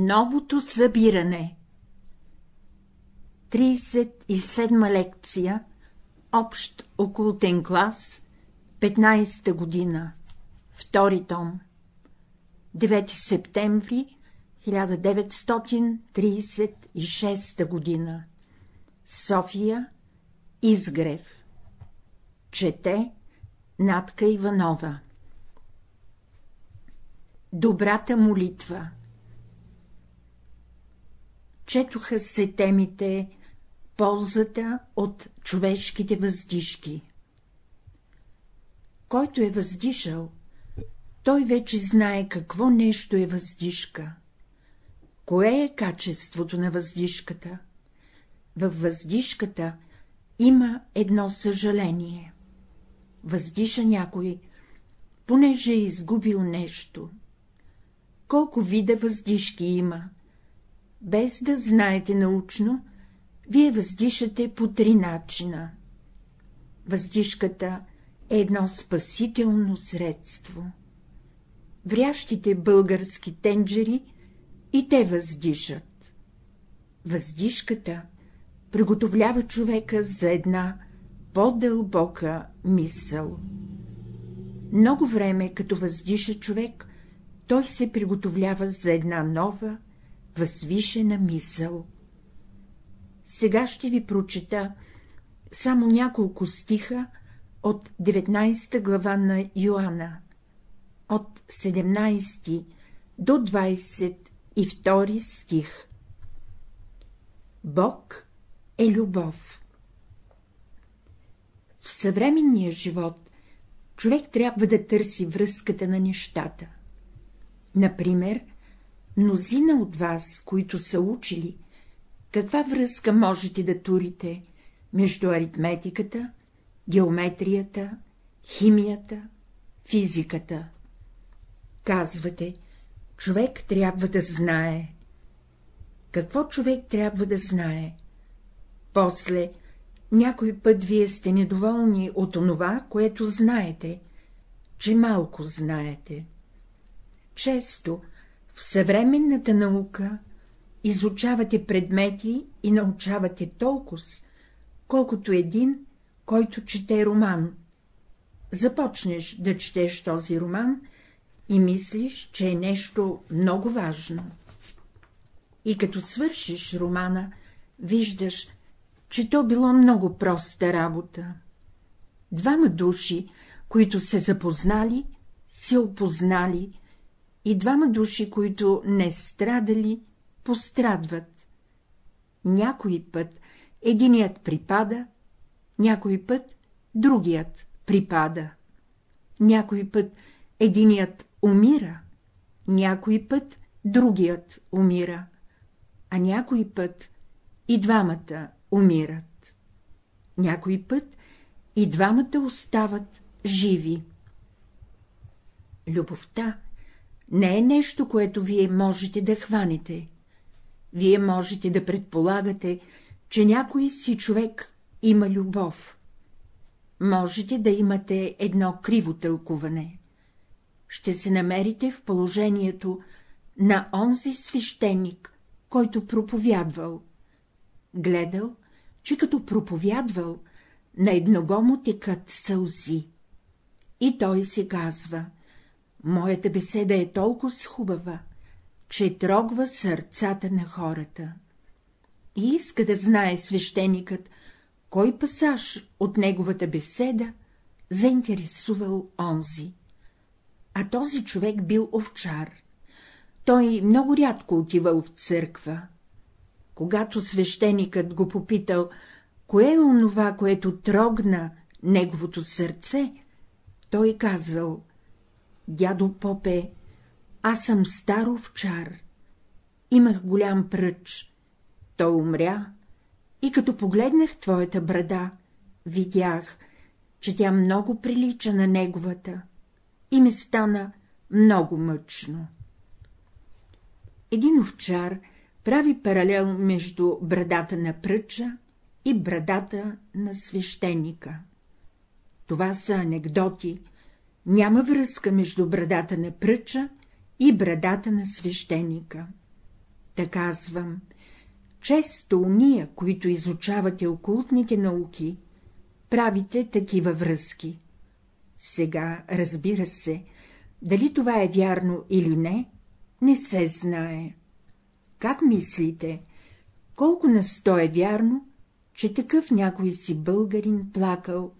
Новото събиране. 37 лекция Общ окултен клас 15-та година. Втори том. 9 септември 1936 година. София Изгрев. Чете Натка Иванова. Добрата молитва Четоха се темите Ползата от човешките въздишки. Който е въздишал, той вече знае какво нещо е въздишка. Кое е качеството на въздишката? Във въздишката има едно съжаление. Въздиша някой, понеже е изгубил нещо. Колко вида въздишки има? Без да знаете научно, вие въздишате по три начина. Въздишката е едно спасително средство. Врящите български тенджери и те въздишат. Въздишката приготовлява човека за една по-дълбока мисъл. Много време, като въздиша човек, той се приготовлява за една нова, възвишена мисъл. Сега ще ви прочета само няколко стиха от 19 глава на Йоанна, от 17 до 22 стих. Бог е любов. В съвременния живот човек трябва да търси връзката на нещата. Например, мнозина от вас, които са учили, каква връзка можете да турите между аритметиката, геометрията, химията, физиката? Казвате, човек трябва да знае. Какво човек трябва да знае? После, някой път вие сте недоволни от онова, което знаете, че малко знаете. Често в съвременната наука изучавате предмети и научавате толкова, колкото един, който чете роман. Започнеш да четеш този роман и мислиш, че е нещо много важно. И като свършиш романа, виждаш, че то било много проста работа. Двама души, които се запознали, се опознали, и двама души, които не страдали, пострадват. Някой път единият припада, някой път другият припада. Някой път единият умира, някой път другият умира, а някой път и двамата умират. Някой път и двамата остават живи. Любовта не е нещо, което вие можете да хванете. Вие можете да предполагате, че някой си човек има любов. Можете да имате едно криво тълкуване. Ще се намерите в положението на онзи свещеник, който проповядвал. Гледал, че като проповядвал, на едного му текат сълзи. И той се казва Моята беседа е толкова хубава, че трогва сърцата на хората. И иска да знае свещеникът, кой пасаж от неговата беседа заинтересувал онзи. А този човек бил овчар. Той много рядко отивал в църква. Когато свещеникът го попитал, кое е онова, което трогна неговото сърце, той казал Дядо Попе, аз съм стар овчар. Имах голям пръч. Той умря и като погледнах твоята брада, видях, че тя много прилича на неговата и ми стана много мъчно. Един овчар прави паралел между брадата на пръча и брадата на свещеника. Това са анекдоти, няма връзка между брадата на пръча и брадата на свещеника. Та казвам, често уния, които изучавате окултните науки, правите такива връзки. Сега, разбира се, дали това е вярно или не, не се знае. Как мислите, колко на сто е вярно, че такъв някой си българин плакал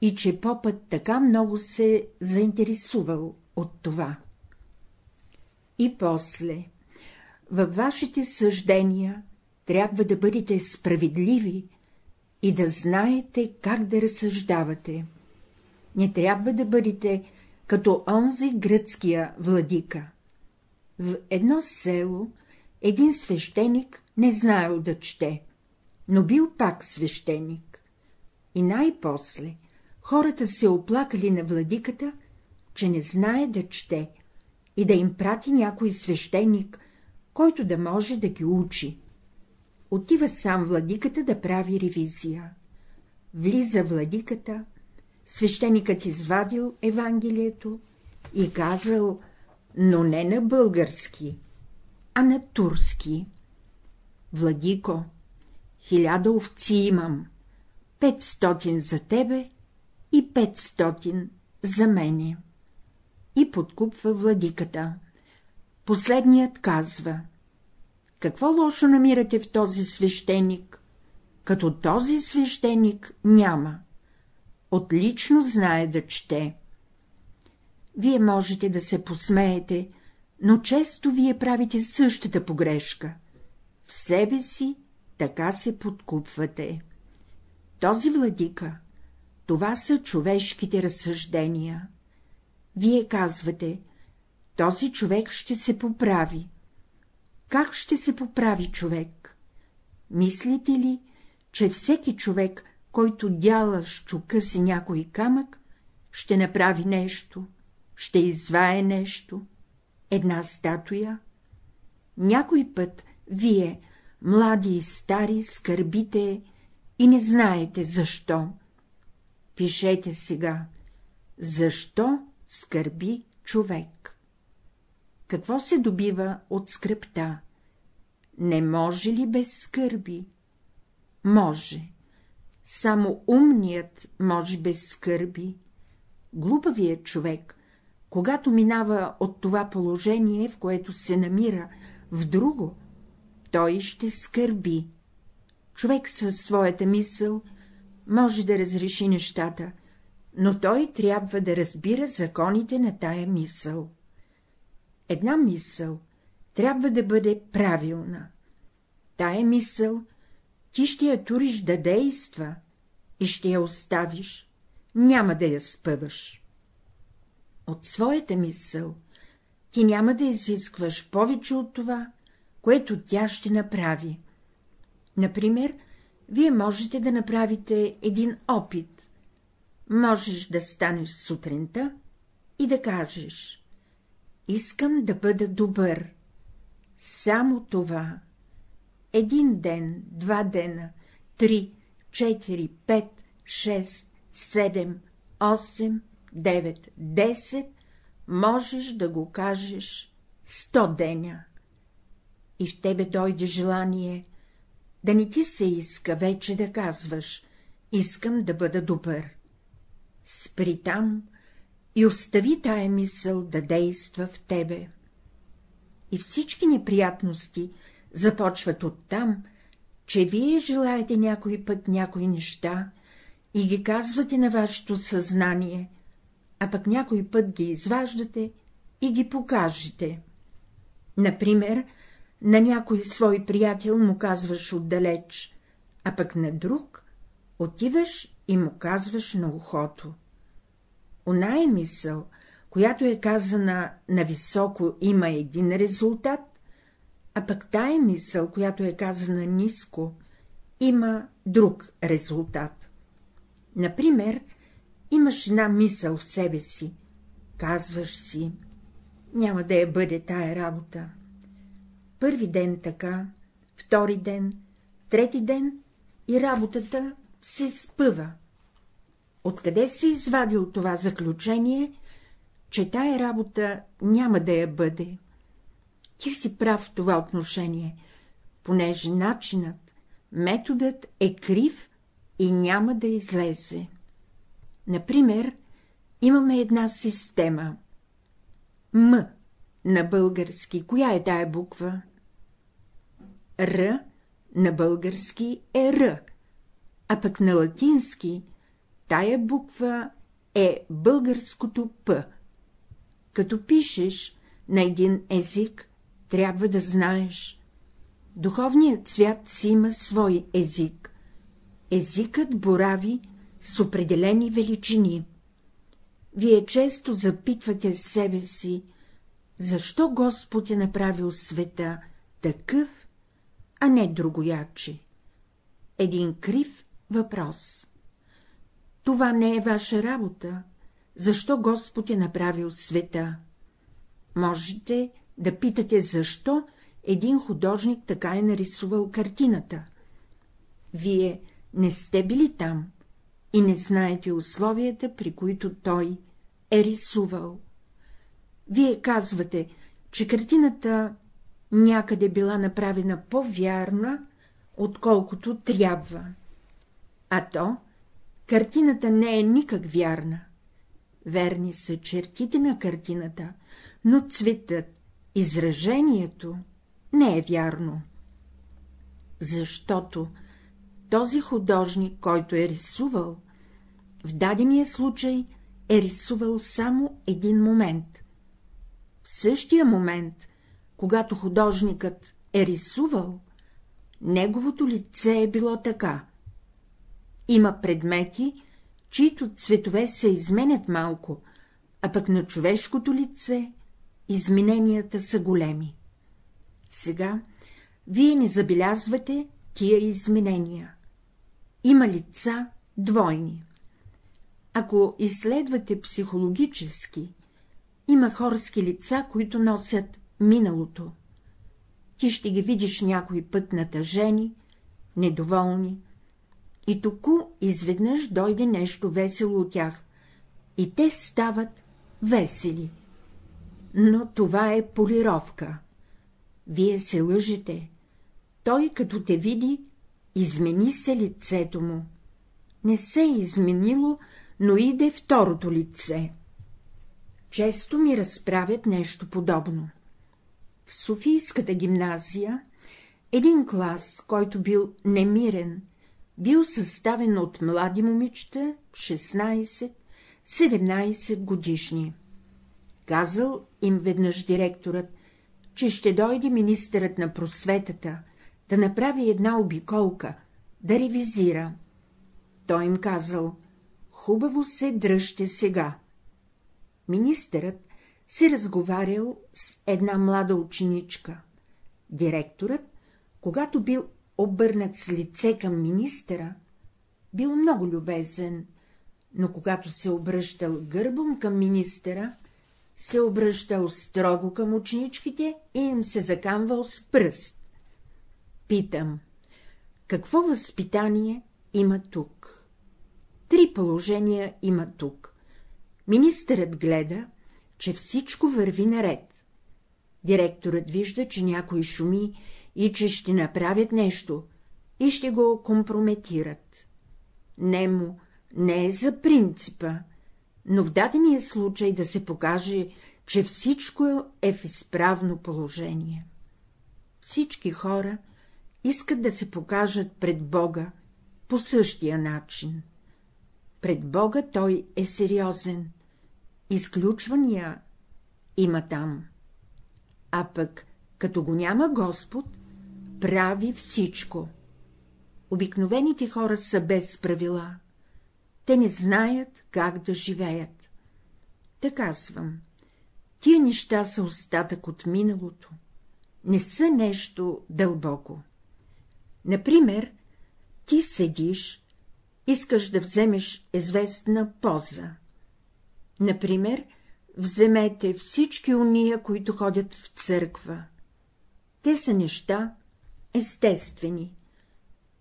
и че попът така много се заинтересувал от това? И после, във вашите съждения трябва да бъдете справедливи и да знаете как да разсъждавате. Не трябва да бъдете като онзи гръцкия владика. В едно село един свещеник не знаел да чете, но бил пак свещеник. И най-после хората се оплакали на владиката, че не знае да чете и да им прати някой свещеник, който да може да ги учи. Отива сам владиката да прави ревизия. Влиза владиката, свещеникът извадил Евангелието и казал, но не на български, а на турски. Владико, хиляда овци имам, петстотин за тебе и петстотин за мене. И подкупва владиката. Последният казва — какво лошо намирате в този свещеник? Като този свещеник няма. Отлично знае да чете. Вие можете да се посмеете, но често вие правите същата погрешка. В себе си така се подкупвате. Този владика, това са човешките разсъждения. Вие казвате, този човек ще се поправи. Как ще се поправи човек? Мислите ли, че всеки човек, който дяла с чука си някой камък, ще направи нещо, ще извае нещо, една статуя? Някой път вие, млади и стари, скърбите и не знаете защо. Пишете сега, защо скърби човек? Какво се добива от скръпта? Не може ли без скърби? Може. Само умният може без скърби. Глупавият човек, когато минава от това положение, в което се намира, в друго, той ще скърби. Човек със своята мисъл може да разреши нещата, но той трябва да разбира законите на тая мисъл. Една мисъл трябва да бъде правилна. Тая мисъл ти ще я туриш да действа и ще я оставиш, няма да я спъваш. От своята мисъл ти няма да изискваш повече от това, което тя ще направи. Например, вие можете да направите един опит. Можеш да станеш сутринта и да кажеш — искам да бъда добър. Само това. Един ден, два дена, три, четири, пет, шест, седем, осем, девет, десет, можеш да го кажеш сто деня. И в тебе дойде желание да не ти се иска вече да казваш — искам да бъда добър. Спри там и остави тая мисъл да действа в тебе. И всички неприятности започват оттам, че вие желаете някой път някои неща и ги казвате на вашето съзнание, а пък някой път ги изваждате и ги покажете. Например, на някой свой приятел му казваш отдалеч, а пък на друг отиваш и му казваш на ухото. Оная мисъл, която е казана на високо, има един резултат, а пък тая мисъл, която е казана ниско, има друг резултат. Например, имаш една мисъл в себе си, казваш си, няма да я бъде тая работа, Първи ден така, втори ден, трети ден и работата се спъва. Откъде се извадил това заключение, че тая работа няма да я бъде? Ти си прав в това отношение, понеже начинът, методът е крив и няма да излезе. Например, имаме една система. М на български. Коя е тая буква? Р на български е Р, а пък на латински тая буква е българското П. Като пишеш на един език, трябва да знаеш. Духовният свят си има свой език. Езикът борави с определени величини. Вие често запитвате себе си, защо Господ е направил света такъв, а не другояче? Един крив въпрос. Това не е ваша работа, защо Господ е направил света. Можете да питате, защо един художник така е нарисувал картината. Вие не сте били там и не знаете условията, при които той е рисувал. Вие казвате, че картината някъде била направена по-вярна, отколкото трябва. А то, картината не е никак вярна. Верни са чертите на картината, но цветът, изражението не е вярно. Защото този художник, който е рисувал, в дадения случай е рисувал само един момент. В същия момент, когато художникът е рисувал, неговото лице е било така. Има предмети, чието цветове се изменят малко, а пък на човешкото лице измененията са големи. Сега вие не забелязвате тия изменения. Има лица двойни. Ако изследвате психологически, има хорски лица, които носят миналото. Ти ще ги видиш някой път натъжени, недоволни, и току изведнъж дойде нещо весело от тях, и те стават весели. Но това е полировка. Вие се лъжете. Той, като те види, измени се лицето му. Не се е изменило, но иде второто лице. Често ми разправят нещо подобно. В Софийската гимназия един клас, който бил немирен, бил съставен от млади момичета, 16-17 годишни. Казал им веднъж директорът, че ще дойде министърът на просветата да направи една обиколка, да ревизира. Той им казал, хубаво се дръжте сега. Министърът се разговарял с една млада ученичка. Директорът, когато бил обърнат с лице към министъра, бил много любезен, но когато се обръщал гърбом към министъра, се обръщал строго към ученичките и им се закамвал с пръст. Питам, какво възпитание има тук? Три положения има тук. Министърът гледа, че всичко върви наред. Директорът вижда, че някой шуми и че ще направят нещо и ще го компрометират. Немо не е за принципа, но в дадения случай да се покаже, че всичко е в изправно положение. Всички хора искат да се покажат пред Бога по същия начин. Пред Бога той е сериозен, изключвания има там. А пък, като го няма Господ, прави всичко. Обикновените хора са без правила. Те не знаят как да живеят. Та казвам, тия неща са остатък от миналото, не са нещо дълбоко. Например, ти седиш, искаш да вземеш известна поза. Например, вземете всички уния, които ходят в църква. Те са неща естествени,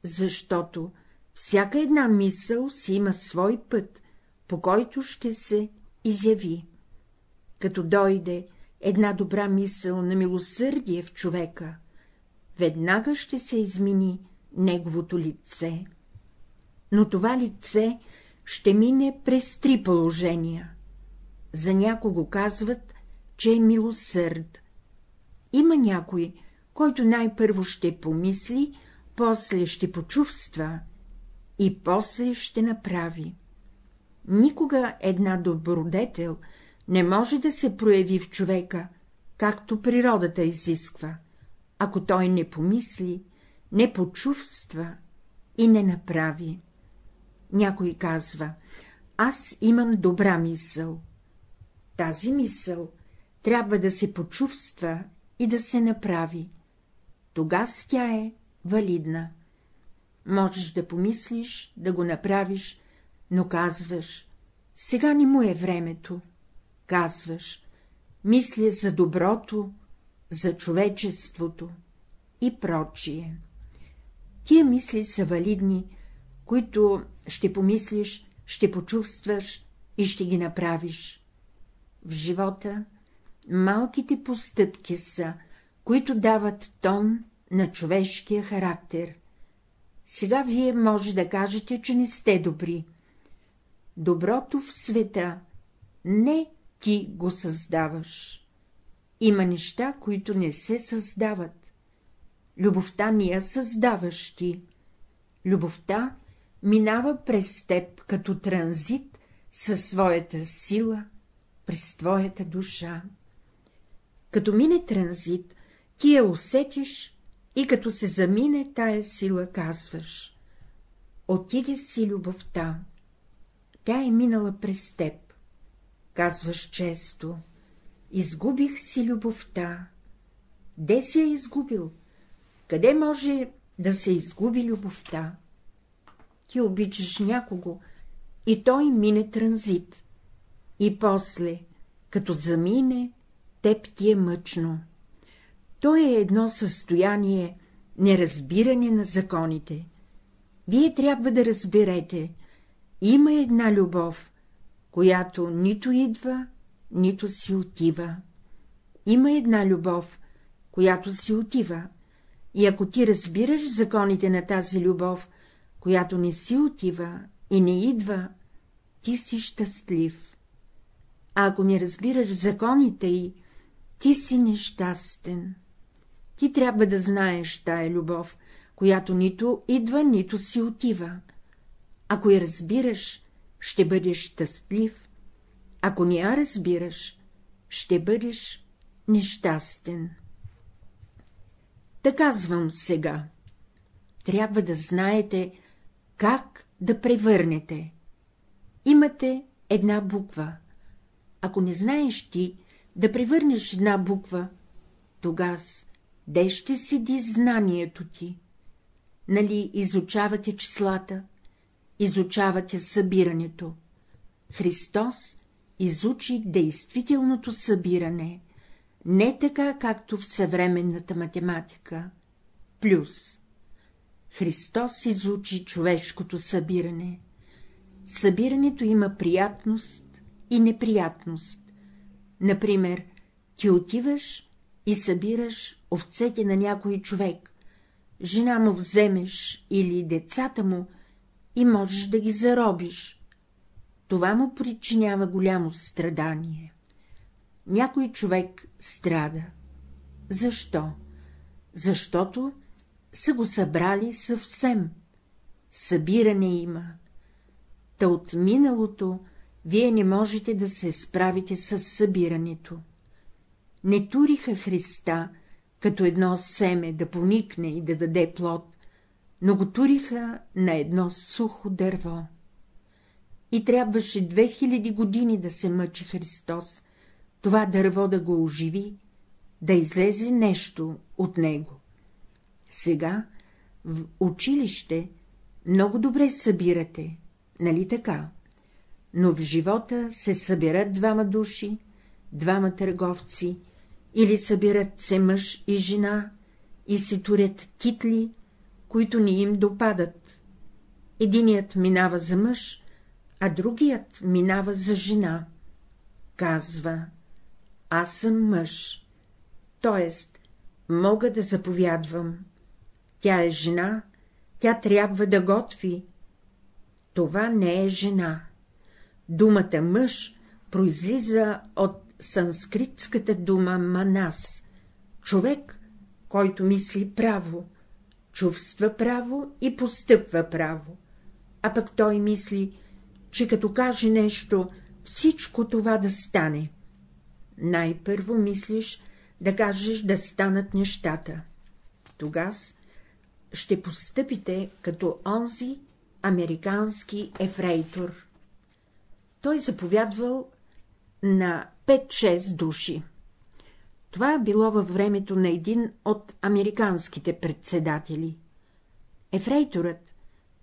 защото всяка една мисъл си има свой път, по който ще се изяви. Като дойде една добра мисъл на милосърдие в човека, веднага ще се измени неговото лице. Но това лице ще мине през три положения. За някого казват, че е милосърд. Има някой, който най-първо ще помисли, после ще почувства и после ще направи. Никога една добродетел не може да се прояви в човека, както природата изисква, ако той не помисли, не почувства и не направи. Някой казва, аз имам добра мисъл. Тази мисъл трябва да се почувства и да се направи. Тогас тя е валидна. Можеш да помислиш, да го направиш, но казваш, сега не му е времето. Казваш, мисля за доброто, за човечеството и прочие. Тия мисли са валидни, които ще помислиш, ще почувстваш и ще ги направиш. В живота малките постъпки са, които дават тон на човешкия характер. Сега вие може да кажете, че не сте добри. Доброто в света не ти го създаваш. Има неща, които не се създават. Любовта ни я създаваш ти. Любовта минава през теб като транзит със своята сила през твоята душа. Като мине транзит, ти я усетиш и като се замине тая сила, казваш — отиде си любовта, тя е минала през теб. Казваш често — изгубих си любовта. Де си я изгубил? Къде може да се изгуби любовта? Ти обичаш някого и той мине транзит. И после, като замине, теб ти е мъчно. То е едно състояние неразбиране на законите. Вие трябва да разберете, има една любов, която нито идва, нито си отива. Има една любов, която си отива, и ако ти разбираш законите на тази любов, която не си отива и не идва, ти си щастлив. А ако не разбираш законите й, ти си нещастен. Ти трябва да знаеш тая любов, която нито идва, нито си отива. Ако я разбираш, ще бъдеш щастлив, ако не я разбираш, ще бъдеш нещастен. Та казвам сега. Трябва да знаете, как да превърнете. Имате една буква. Ако не знаеш ти да превърнеш една буква, тогас де ще седи знанието ти? Нали изучавате числата, изучавате събирането. Христос изучи действителното събиране, не така, както в съвременната математика. Плюс. Христос изучи човешкото събиране. Събирането има приятност и неприятност. Например, ти отиваш и събираш овцете на някой човек, жена му вземеш или децата му и можеш да ги заробиш. Това му причинява голямо страдание. Някой човек страда. Защо? Защото са го събрали съвсем. Събиране има. Та от миналото вие не можете да се справите с събирането. Не туриха Христа, като едно семе да поникне и да даде плод, но го туриха на едно сухо дърво. И трябваше две хиляди години да се мъчи Христос, това дърво да го оживи, да излезе нещо от него. Сега в училище много добре събирате, нали така? Но в живота се събират двама души, двама търговци, или събират се мъж и жена и се турят титли, които ни им допадат. Единият минава за мъж, а другият минава за жена. Казва, аз съм мъж, т.е. мога да заповядвам. Тя е жена, тя трябва да готви. Това не е жена. Думата мъж произлиза от санскритската дума манас, човек, който мисли право, чувства право и постъпва право, а пък той мисли, че като каже нещо, всичко това да стане. Най-първо мислиш да кажеш да станат нещата. Тогас ще постъпите като онзи американски ефрейтор. Той заповядвал на 5-6 души. Това било във времето на един от американските председатели. Ефрейторът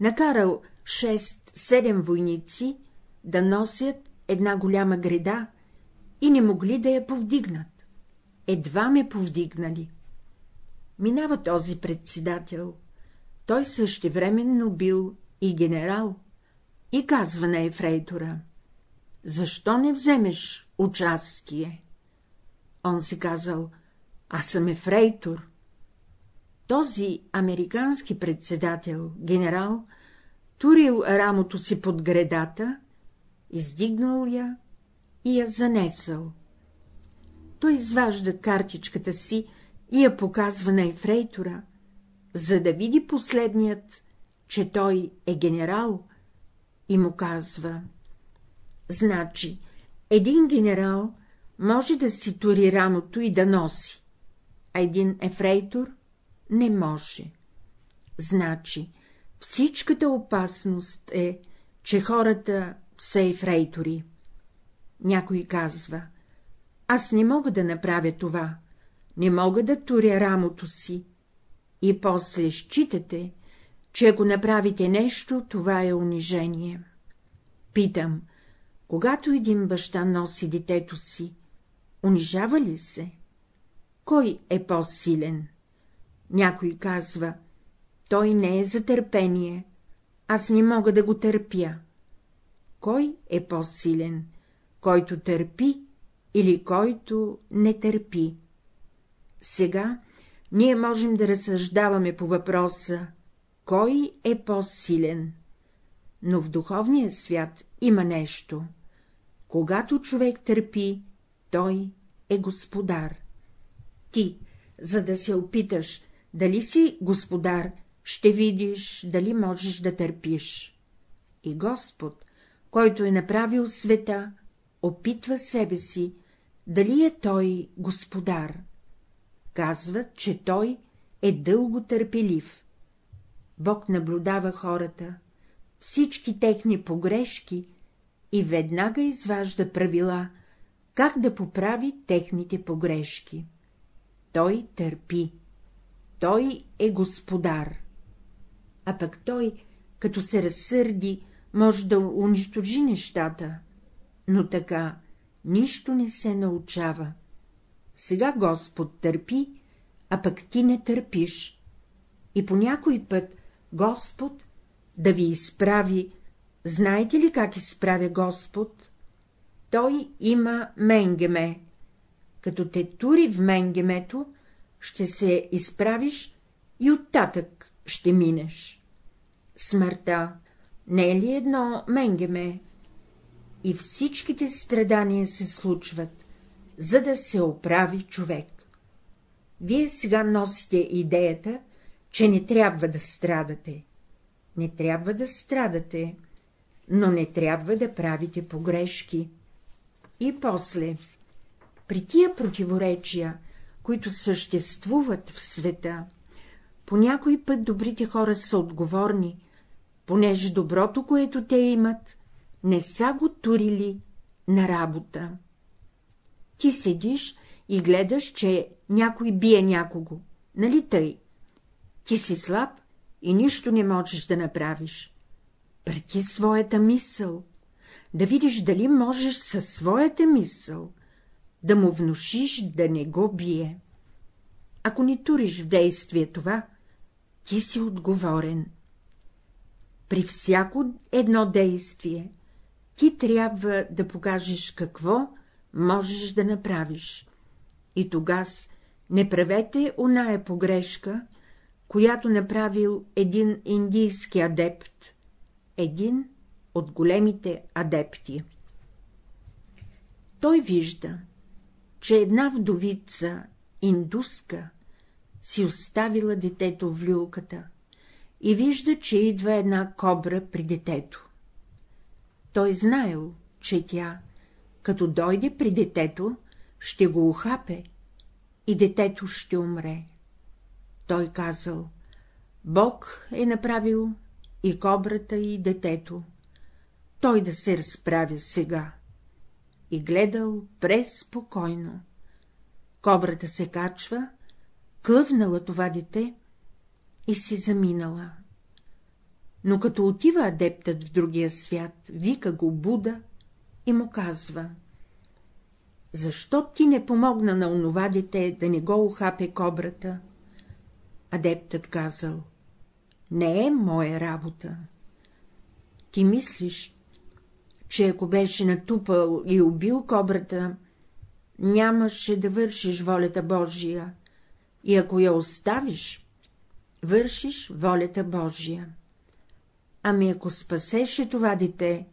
накарал 6-7 войници да носят една голяма греда и не могли да я повдигнат. Едва ме повдигнали. Минава този председател. Той същевременно бил и генерал, и казва на ефрейтора — защо не вземеш участие? Он си казал — аз съм ефрейтор. Този американски председател, генерал, турил рамото си под гредата, издигнал я и я занесъл. Той изважда картичката си и я показва на ефрейтора, за да види последният, че той е генерал, и му казва — значи, един генерал може да си тури рамото и да носи, а един ефрейтор не може. Значи, всичката опасност е, че хората са ефрейтори. Някой казва — аз не мога да направя това, не мога да туря рамото си. И после считате, че ако направите нещо, това е унижение. Питам, когато един баща носи детето си, унижава ли се? Кой е по-силен? Някой казва, той не е за търпение, аз не мога да го търпя. Кой е по-силен, който търпи или който не търпи? Сега ние можем да разсъждаваме по въпроса, кой е по-силен. Но в духовния свят има нещо. Когато човек търпи, той е господар. Ти, за да се опиташ, дали си господар, ще видиш, дали можеш да търпиш. И Господ, който е направил света, опитва себе си, дали е той господар. Казват, че той е дълго търпелив. Бог наблюдава хората, всички техни погрешки и веднага изважда правила, как да поправи техните погрешки. Той търпи. Той е господар. А пък той, като се разсърди, може да унищожи нещата, но така нищо не се научава. Сега Господ търпи, а пък ти не търпиш. И по някой път Господ да ви изправи, знаете ли как изправя Господ? Той има менгеме. Като те тури в менгемето, ще се изправиш и оттатък ще минеш. Смъртта не е ли едно менгеме? И всичките страдания се случват, за да се оправи човек. Вие сега носите идеята, че не трябва да страдате. Не трябва да страдате, но не трябва да правите погрешки. И после, при тия противоречия, които съществуват в света, по някой път добрите хора са отговорни, понеже доброто, което те имат, не са го турили на работа. Ти седиш и гледаш, че някой бие някого, нали тъй? Ти си слаб и нищо не можеш да направиш. Прети своята мисъл, да видиш дали можеш със своята мисъл да му внушиш да не го бие. Ако не туриш в действие това, ти си отговорен. При всяко едно действие ти трябва да покажеш какво можеш да направиш. И тогас не правете оная погрешка, която направил един индийски адепт, един от големите адепти. Той вижда, че една вдовица, индуска, си оставила детето в люлката и вижда, че идва една кобра при детето. Той знаел, че тя, като дойде при детето, ще го ухапе и детето ще умре. Той казал, Бог е направил и кобрата и детето, той да се разправя сега. И гледал преспокойно. Кобрата се качва, клъвнала това дете и си заминала. Но като отива адептът в другия свят, вика го Буда и му казва — защо ти не помогна на онова дете да не го ухапе кобрата? Адептът казал — не е моя работа. Ти мислиш, че ако беше натупал и убил кобрата, нямаше да вършиш волята Божия, и ако я оставиш, вършиш волята Божия. Ами ако спасеше това дете,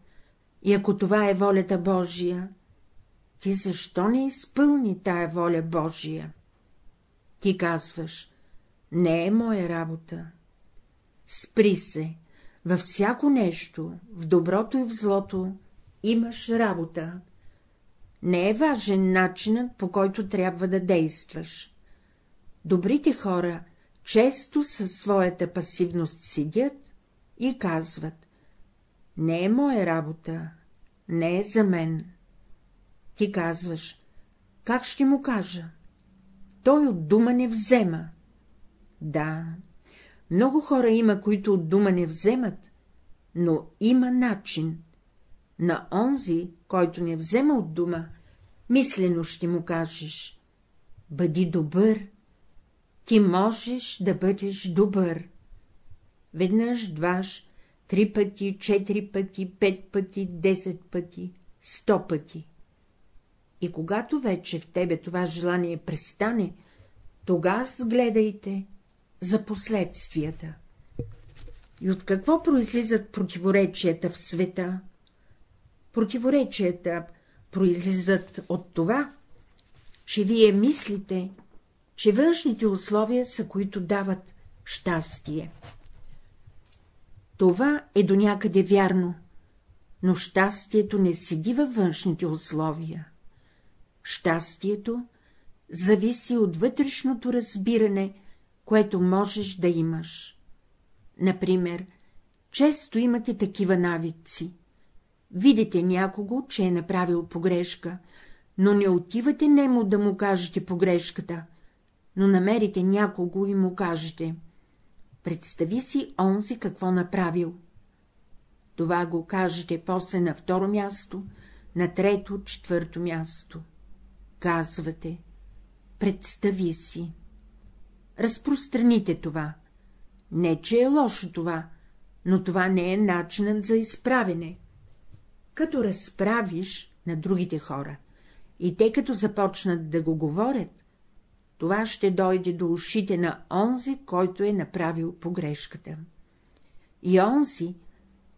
и ако това е волята Божия, ти защо не изпълни тая воля Божия? Ти казваш, не е моя работа. Спри се, във всяко нещо, в доброто и в злото, имаш работа. Не е важен начинът, по който трябва да действаш. Добрите хора често със своята пасивност седят и казват — не е моя работа, не е за мен. Ти казваш — как ще му кажа? Той от дума не взема. Да, много хора има, които от дума не вземат, но има начин. На онзи, който не взема от дума, мислено ще му кажеш — бъди добър, ти можеш да бъдеш добър. Веднъж, дваш, три пъти, четири пъти, пет пъти, десет пъти, сто пъти. И когато вече в тебе това желание престане, тогава гледайте за последствията. И от какво произлизат противоречията в света? Противоречията произлизат от това, че вие мислите, че външните условия са, които дават щастие. Това е до някъде вярно, но щастието не седи във външните условия. Щастието зависи от вътрешното разбиране, което можеш да имаш. Например, често имате такива навици. Видите някого, че е направил погрешка, но не отивате нему да му кажете погрешката, но намерите някого и му кажете — представи си онзи какво направил. Това го кажете после на второ място, на трето, четвърто място. Казвате — представи си. Разпространите това. Не, че е лошо това, но това не е начинът за изправене. Като разправиш на другите хора, и те като започнат да го говорят, това ще дойде до ушите на онзи, който е направил погрешката. И онзи,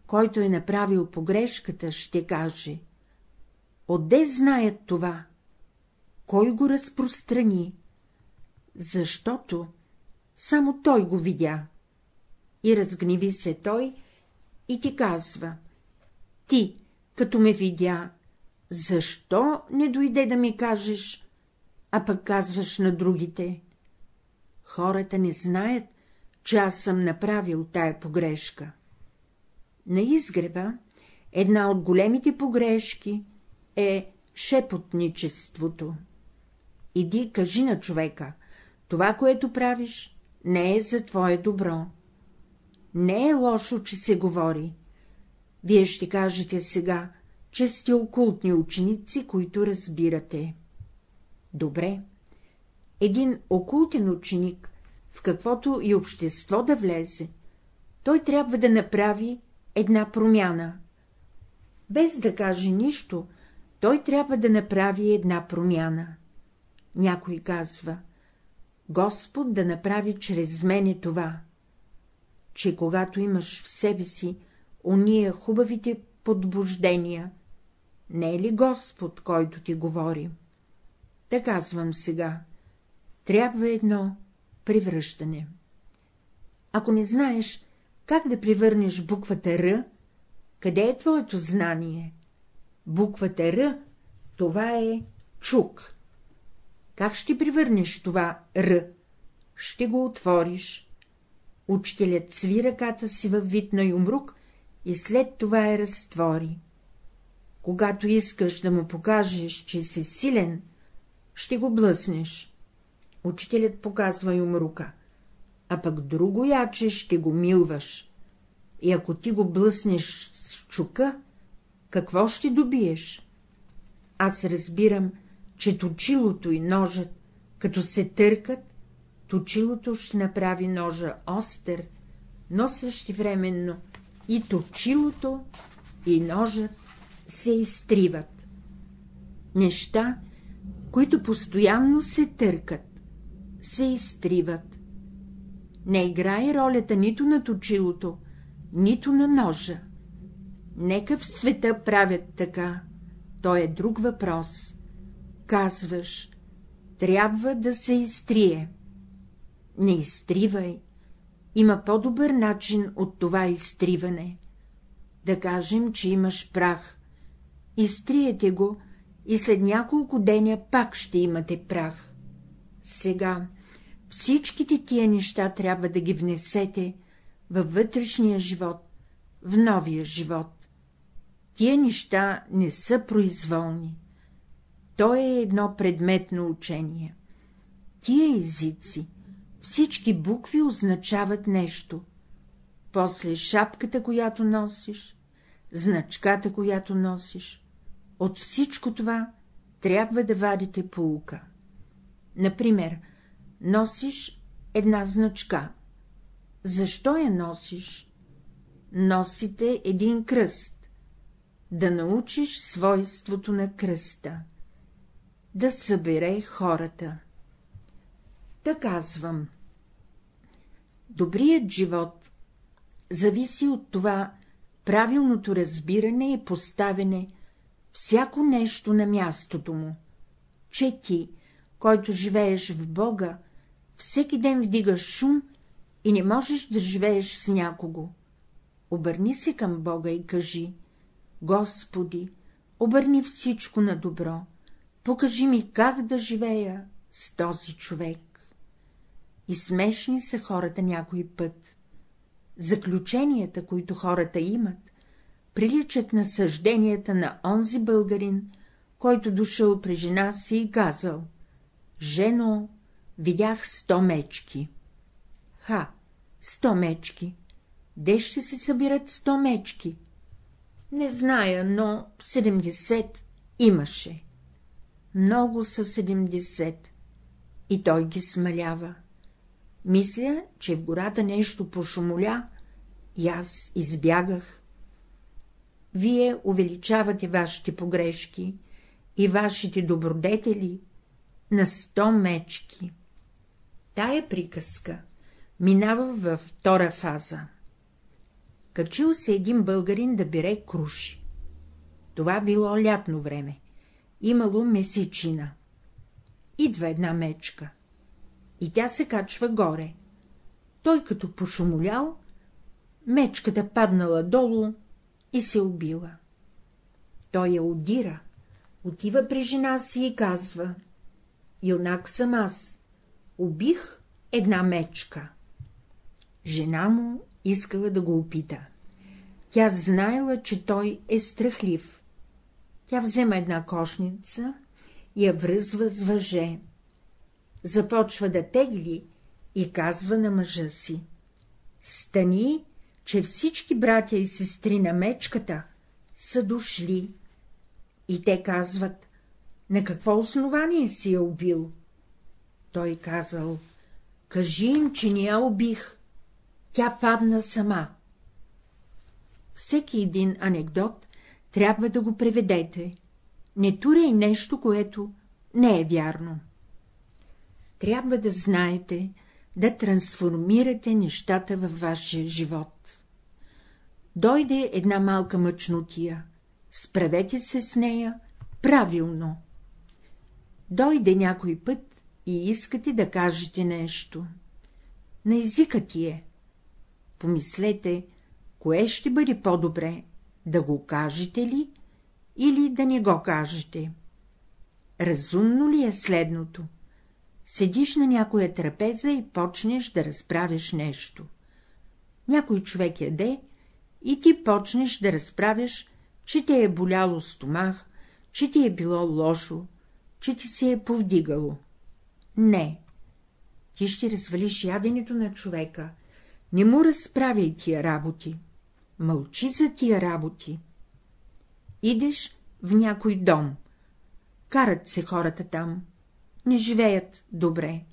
който е направил погрешката, ще каже — отде знаят това? Кой го разпространи? Защото само той го видя. И разгневи се той и ти казва — ти, като ме видя, защо не дойде да ми кажеш, а пък казваш на другите. Хората не знаят, че аз съм направил тая погрешка. На изгреба една от големите погрешки е шепотничеството. Иди, кажи на човека, това, което правиш, не е за твое добро. Не е лошо, че се говори. Вие ще кажете сега, че сте окултни ученици, които разбирате. Добре. Един окултен ученик, в каквото и общество да влезе, той трябва да направи една промяна. Без да каже нищо, той трябва да направи една промяна. Някой казва, Господ да направи чрез мене това, че когато имаш в себе си уния хубавите подбуждения, не е ли Господ, който ти говори? Да казвам сега, трябва едно превръщане. Ако не знаеш как да превърнеш буквата Р, къде е твоето знание? Буквата Р, това е чук. Как ще превърнеш това Р? Ще го отвориш. Учителят сви ръката си във вид на юмрук и след това я разтвори. Когато искаш да му покажеш, че си силен, ще го блъснеш. Учителят показва юмрука, а пък друго яче ще го милваш. И ако ти го блъснеш с чука, какво ще добиеш? Аз разбирам, че точилото и ножът, като се търкат, точилото ще направи ножа остър, но същевременно и точилото, и ножът се изтриват. Неща, които постоянно се търкат, се изтриват. Не играе ролята нито на точилото, нито на ножа. Нека в света правят така, то е друг въпрос. Казваш, трябва да се изтрие. Не изтривай, има по-добър начин от това изтриване. Да кажем, че имаш прах. Изтриете го и след няколко деня пак ще имате прах. Сега всичките тия неща трябва да ги внесете във вътрешния живот, в новия живот. Тия неща не са произволни. То е едно предметно учение. Тия езици, всички букви означават нещо. После шапката, която носиш, значката, която носиш, от всичко това трябва да вадите полука. Например, носиш една значка. Защо я носиш? Носите един кръст. Да научиш свойството на кръста. Да събере хората. Да казвам. Добрият живот зависи от това правилното разбиране и поставяне всяко нещо на мястото му, че ти, който живееш в Бога, всеки ден вдигаш шум и не можеш да живееш с някого. Обърни се към Бога и кажи — Господи, обърни всичко на добро, покажи ми как да живея с този човек. И смешни са хората някой път. Заключенията, които хората имат, приличат на съжденията на онзи българин, който дошъл при жена си и казал — Жено, видях сто мечки. Ха, сто мечки. Де ще се събират сто мечки? Не зная, но седемдесет имаше. Много са седемдесет. И той ги смалява. Мисля, че в гората нещо пошумоля, и аз избягах. Вие увеличавате вашите погрешки и вашите добродетели на сто мечки. Тая приказка минава във втора фаза. Качил се един българин да бере круши. Това било лятно време. Имало месечина. Идва една мечка и тя се качва горе. Той като пошумолял, мечката паднала долу и се убила. Той я удира, отива при жена си и казва — юнак съм аз, убих една мечка. Жена му искала да го опита. Тя знаела, че той е страхлив. Тя взема една кошница и я връзва с въже започва да тегли и казва на мъжа си — стани, че всички братя и сестри на мечката са дошли. И те казват — на какво основание си я убил? Той казал — кажи им, че не я убих, тя падна сама. Всеки един анекдот трябва да го преведете. не туряй нещо, което не е вярно. Трябва да знаете, да трансформирате нещата във вашия живот. Дойде една малка мъчнотия, справете се с нея правилно. Дойде някой път и искате да кажете нещо. На езика ти е. Помислете, кое ще бъде по-добре, да го кажете ли или да не го кажете. Разумно ли е следното? Седиш на някоя трапеза и почнеш да разправяш нещо. Някой човек яде и ти почнеш да разправяш, че те е боляло стомах, че ти е било лошо, че ти се е повдигало. Не. Ти ще развалиш яденето на човека. Не му разправяй тия работи. Мълчи за тия работи. Идеш в някой дом. Карат се хората там. Не живеят добре.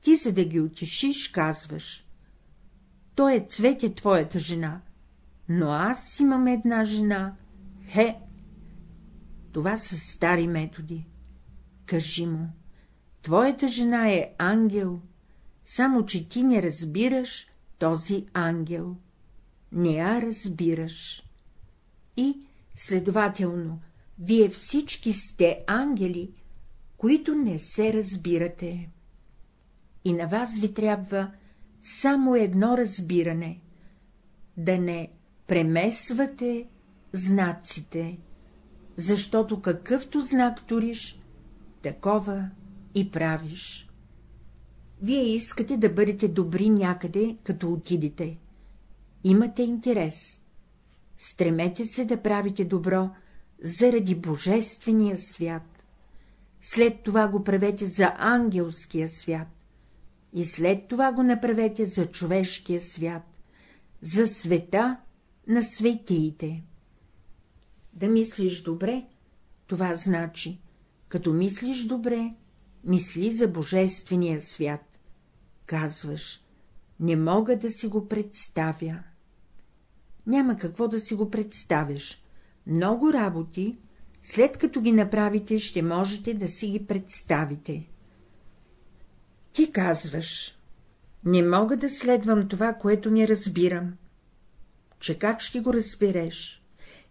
Ти, за да ги утешиш, казваш. То е цвете твоята жена, но аз имам една жена. Хе! Това са стари методи. Кажи му, твоята жена е ангел, само че ти не разбираш този ангел. Не я разбираш. И, следователно, вие всички сте ангели, които не се разбирате. И на вас ви трябва само едно разбиране — да не премесвате знаците, защото какъвто знак туриш, такова и правиш. Вие искате да бъдете добри някъде, като отидете. Имате интерес. Стремете се да правите добро заради Божествения свят. След това го правете за ангелския свят. И след това го направете за човешкия свят, за света на светиите. Да мислиш добре, това значи, като мислиш добре, мисли за Божествения свят. Казваш, не мога да си го представя. Няма какво да си го представяш. Много работи, след като ги направите, ще можете да си ги представите. Ти казваш, не мога да следвам това, което не разбирам. Че как ще го разбереш?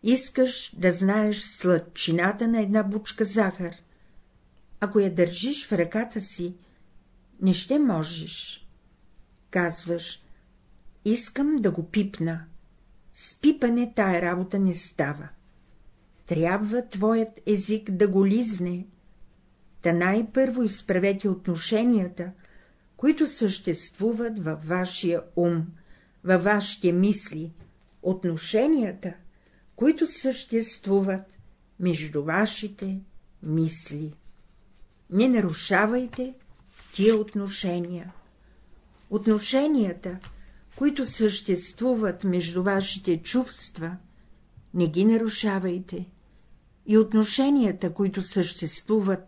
Искаш да знаеш сладчината на една бучка захар. Ако я държиш в ръката си, не ще можеш. Казваш, искам да го пипна. С пипане тая работа не става. Трябва твоят език да го лизне. Та най-първо изправете отношенията, които съществуват във вашия ум, във вашите мисли, отношенията, които съществуват между вашите мисли. Не нарушавайте тия отношения. Отношенията, които съществуват между вашите чувства, не ги нарушавайте. И отношенията, които съществуват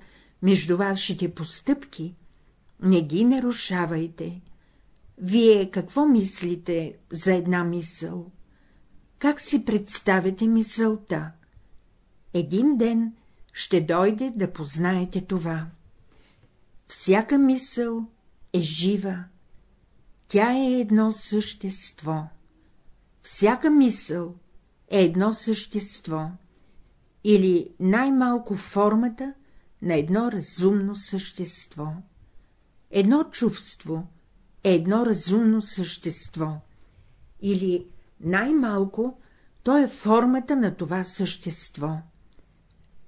между вашите постъпки, не ги нарушавайте. Вие какво мислите за една мисъл? Как си представите мисълта? Един ден ще дойде да познаете това. Всяка мисъл е жива. Тя е едно същество. Всяка мисъл е едно същество, или най-малко формата на едно разумно същество. Едно чувство е едно разумно същество, или най-малко то е формата на това същество.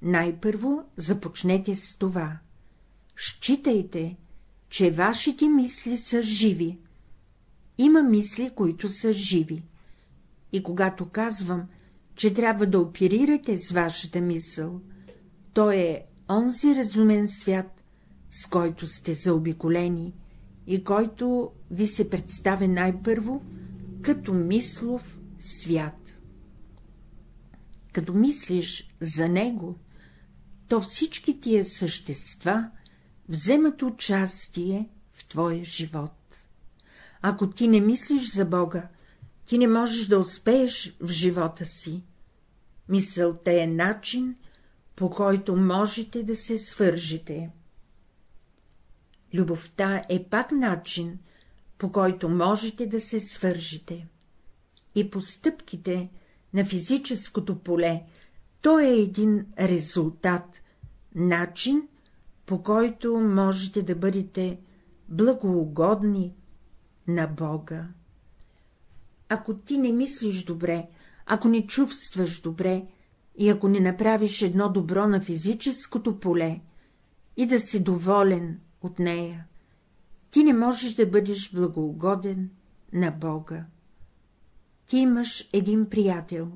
Най-първо започнете с това. Считайте, че вашите мисли са живи. Има мисли, които са живи. И когато казвам, че трябва да оперирате с вашата мисъл, то е онзи разумен свят, с който сте заобиколени и който ви се представя най-първо като мислов свят. Като мислиш за него, то всички тия същества вземат участие в твоя живот. Ако ти не мислиш за Бога, ти не можеш да успееш в живота си. Мисълта е начин, по който можете да се свържете. Любовта е пак начин, по който можете да се свържете. И постъпките на физическото поле, то е един резултат, начин, по който можете да бъдете благоугодни на Бога. Ако ти не мислиш добре, ако не чувстваш добре и ако не направиш едно добро на физическото поле и да си доволен от нея, ти не можеш да бъдеш благоугоден на Бога. Ти имаш един приятел.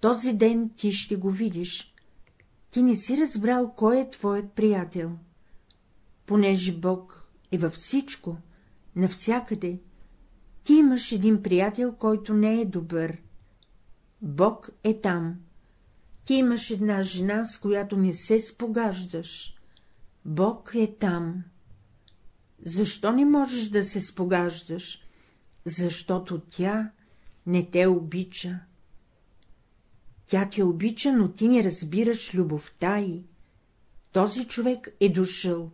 Този ден ти ще го видиш. Ти не си разбрал, кой е твоят приятел. Понеже Бог е във всичко, навсякъде, ти имаш един приятел, който не е добър. Бог е там. Ти имаш една жена, с която не се спогаждаш. Бог е там. Защо не можеш да се спогаждаш? Защото тя не те обича. Тя те обича, но ти не разбираш любовта й. Този човек е дошъл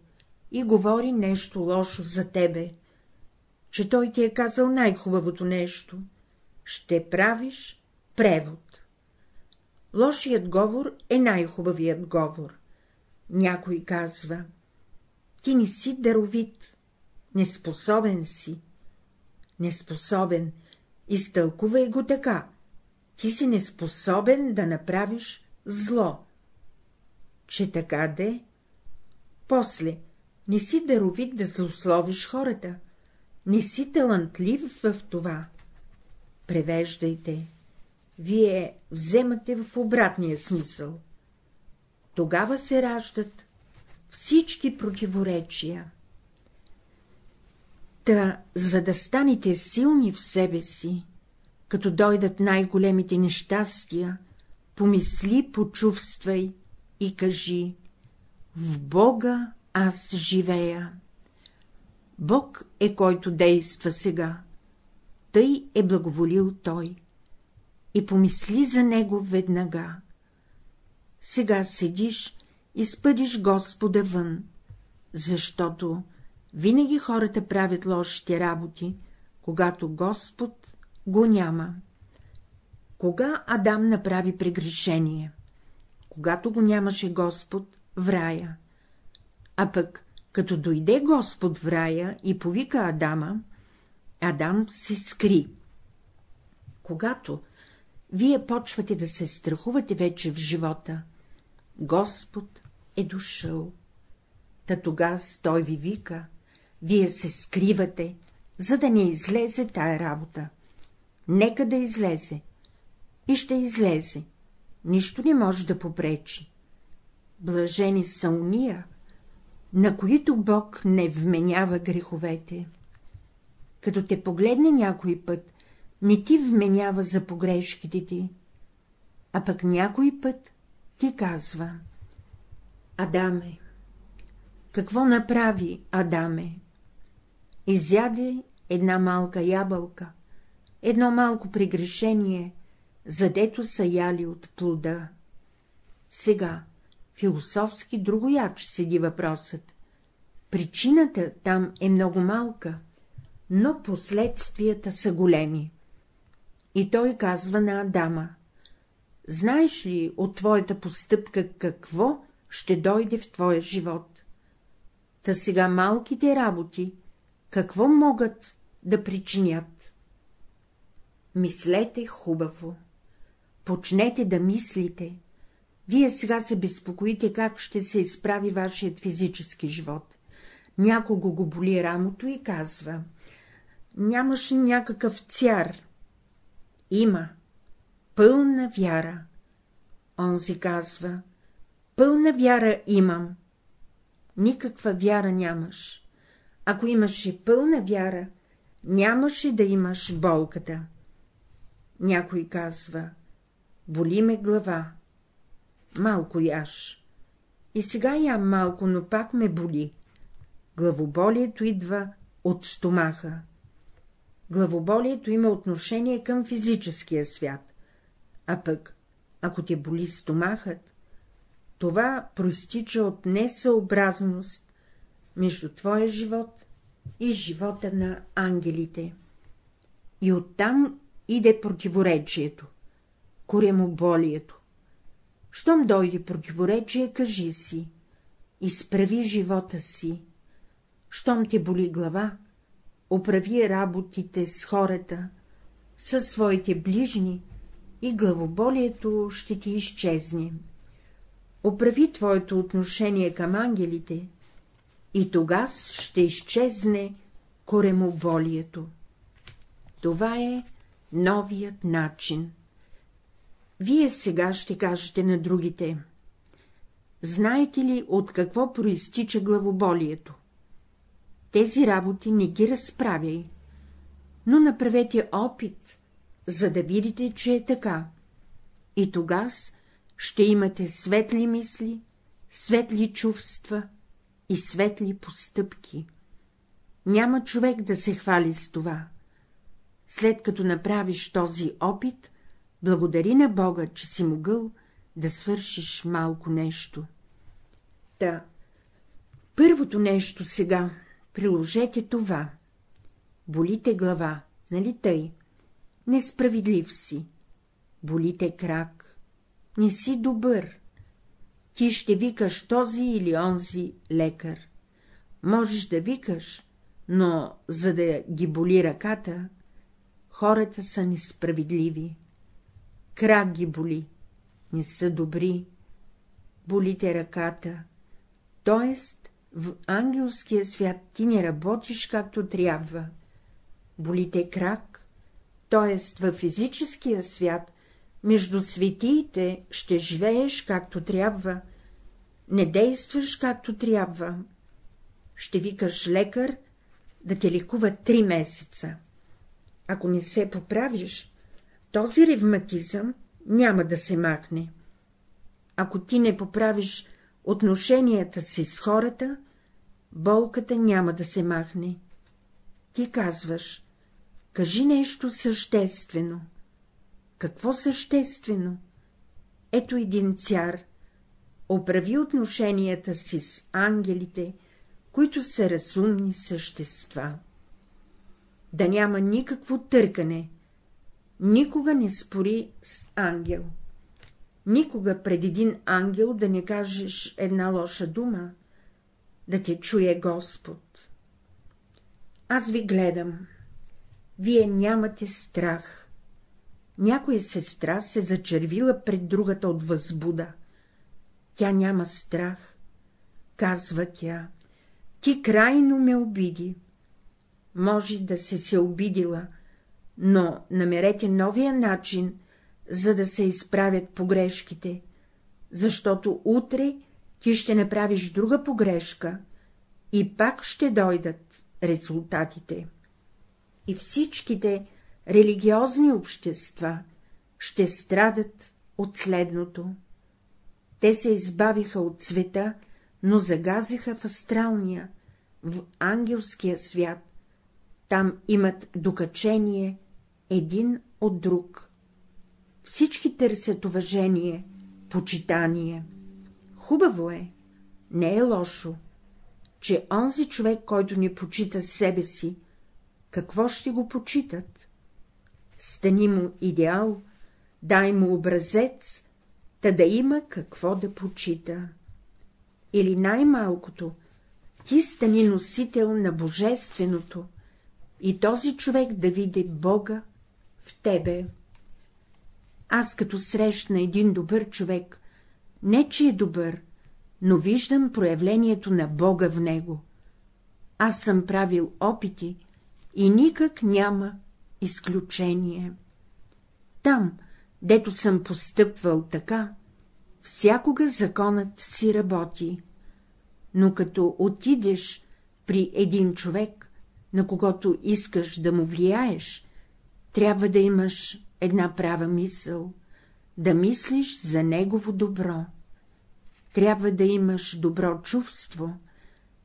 и говори нещо лошо за тебе, че той ти е казал най-хубавото нещо — ще правиш превод. Лошият говор е най-хубавият говор. Някой казва — ти не си даровит, неспособен си. Неспособен, изтълкувай го така, ти си неспособен да направиш зло. Че така де? После, не си даровит да злословиш хората, не си талантлив в това. Превеждайте. Вие вземате в обратния смисъл. Тогава се раждат всички противоречия. Та, за да станете силни в себе си, като дойдат най-големите нещастия, помисли, почувствай и кажи — в Бога аз живея. Бог е, който действа сега, тъй е благоволил Той. И помисли за Него веднага. Сега седиш и спъдиш Господа вън, защото винаги хората правят лошите работи, когато Господ го няма. Кога Адам направи прегрешение? Когато го нямаше Господ в рая. А пък като дойде Господ в рая и повика Адама, Адам се скри. Когато вие почвате да се страхувате вече в живота, Господ е дошъл. Та тогава той ви вика, вие се скривате, за да не излезе тая работа. Нека да излезе. И ще излезе. Нищо не може да попречи. Блажени са уния, на които Бог не вменява греховете. Като те погледне някой път, не ти вменява за погрешките ти, а пък някой път ти казва — Адаме, какво направи Адаме? Изяде една малка ябълка, едно малко прегрешение, задето са яли от плода. Сега, философски другояч седи въпросът. Причината там е много малка, но последствията са големи. И той казва на Адама — знаеш ли от твоята постъпка какво ще дойде в твоя живот? Та сега малките работи, какво могат да причинят? Мислете хубаво, почнете да мислите, вие сега се безпокоите, как ще се изправи вашият физически живот. Някого го боли рамото и казва — нямаше някакъв цяр. Има. Пълна вяра. Онзи казва — пълна вяра имам. Никаква вяра нямаш. Ако имаше пълна вяра, нямаше да имаш болката. Някой казва — боли ме глава малко яш. И сега ям малко, но пак ме боли. Главоболието идва от стомаха. Главоболието има отношение към физическия свят, а пък, ако те боли стомахът, Това проистича от несъобразност между твоя живот и живота на ангелите. И оттам иде противоречието, коремоболието. Щом дойде противоречие, кажи си, изправи живота си. Щом те боли глава, оправи работите с хората, със своите ближни и главоболието ще ти изчезне. Оправи твоето отношение към ангелите и тогас ще изчезне коремоболието. Това е новият начин. Вие сега ще кажете на другите. Знаете ли от какво проистича главоболието? Тези работи не ги разправяй, но направете опит, за да видите, че е така. И тогас ще имате светли мисли, светли чувства и светли постъпки. Няма човек да се хвали с това. След като направиш този опит, благодари на Бога, че си могъл да свършиш малко нещо. Та, първото нещо сега, приложете това. Болите глава, нали тъй? Несправедлив си. Болите крак. Не си добър. Ти ще викаш този или онзи лекар. Можеш да викаш, но за да ги боли ръката, хората са несправедливи. Крак ги боли, не са добри, болите ръката, т.е. в ангелския свят ти не работиш както трябва. Болите крак, т.е. в физическия свят, между светиите ще живееш както трябва, не действаш както трябва. Ще викаш лекар да те лекува три месеца. Ако не се поправиш, този ревматизъм няма да се махне. Ако ти не поправиш отношенията си с хората, болката няма да се махне. Ти казваш, кажи нещо съществено. Какво съществено? Ето един цар, оправи отношенията си с ангелите, които са разумни същества. Да няма никакво търкане, никога не спори с ангел. Никога пред един ангел да не кажеш една лоша дума, да те чуе Господ. Аз ви гледам. Вие нямате страх. Някоя сестра се зачервила пред другата от възбуда. Тя няма страх. Казва тя. Ти крайно ме обиди. Може да се се обидила, но намерете новия начин, за да се изправят погрешките, защото утре ти ще направиш друга погрешка и пак ще дойдат резултатите. И всичките религиозни общества ще страдат от следното. Те се избавиха от света, но загазиха в астралния, в ангелския свят. Там имат докачение един от друг. Всички търсят уважение, почитание. Хубаво е, не е лошо, че онзи човек, който не почита себе си, какво ще го почитат? Стани му идеал, дай му образец, та да има какво да почита. Или най-малкото, ти стани носител на Божественото, и този човек да види Бога в тебе. Аз като срещна един добър човек, не че е добър, но виждам проявлението на Бога в него. Аз съм правил опити и никак няма изключение. Там, дето съм постъпвал така, всякога законът си работи, но като отидеш при един човек, на когото искаш да му влияеш, трябва да имаш една права мисъл, да мислиш за негово добро. Трябва да имаш добро чувство,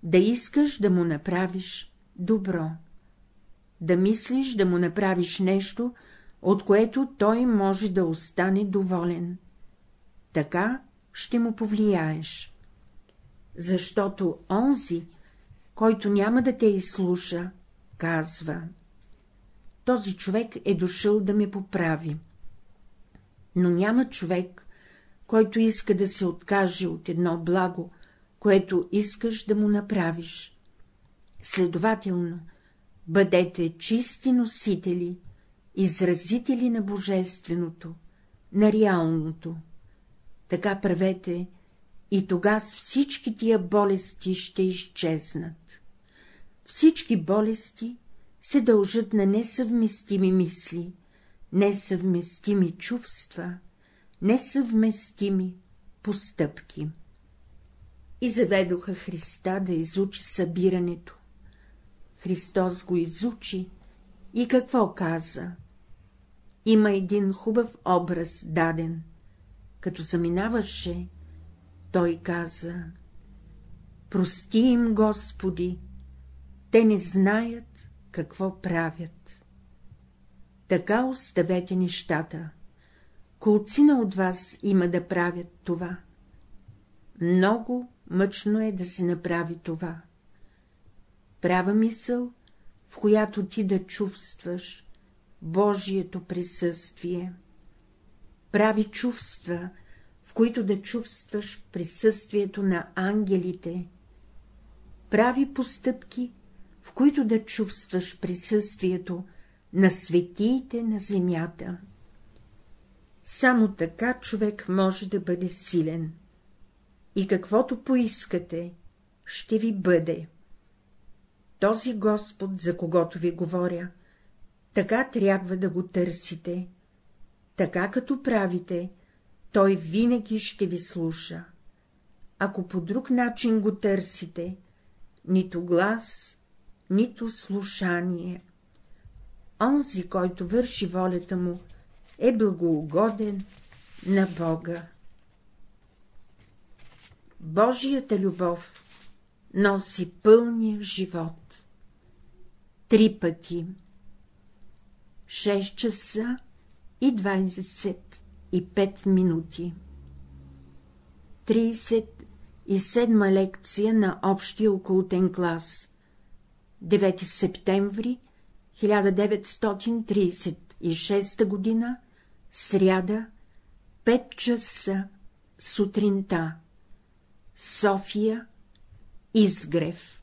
да искаш да му направиш добро. Да мислиш да му направиш нещо, от което той може да остане доволен. Така ще му повлияеш. Защото онзи, който няма да те изслуша, казва — този човек е дошъл да ме поправи. Но няма човек, който иска да се откаже от едно благо, което искаш да му направиш. Следователно, бъдете чисти носители, изразители на божественото, на реалното. Така правете и тогава всички тия болести ще изчезнат. Всички болести се дължат на несъвместими мисли, несъвместими чувства, несъвместими постъпки. И заведоха Христа да изучи събирането. Христос го изучи и какво каза? Има един хубав образ даден. Като заминаваше, той каза — Прости им, Господи, те не знаят какво правят. Така оставете нещата. Колцина от вас има да правят това. Много мъчно е да се направи това. Права мисъл, в която ти да чувстваш Божието присъствие. Прави чувства, в които да чувстваш присъствието на ангелите. Прави постъпки, в които да чувстваш присъствието на светиите на земята. Само така човек може да бъде силен. И каквото поискате, ще ви бъде. Този Господ, за когото ви говоря, така трябва да го търсите. Така като правите, той винаги ще ви слуша. Ако по друг начин го търсите, нито глас, нито слушание. Онзи, който върши волята му, е благоугоден на Бога. Божията любов носи пълния живот. Три пъти. 6 часа и 25 минути. 37 лекция на общия окултен клас. 9 септември 1936 година, сряда, 5 часа сутринта. София, Изгрев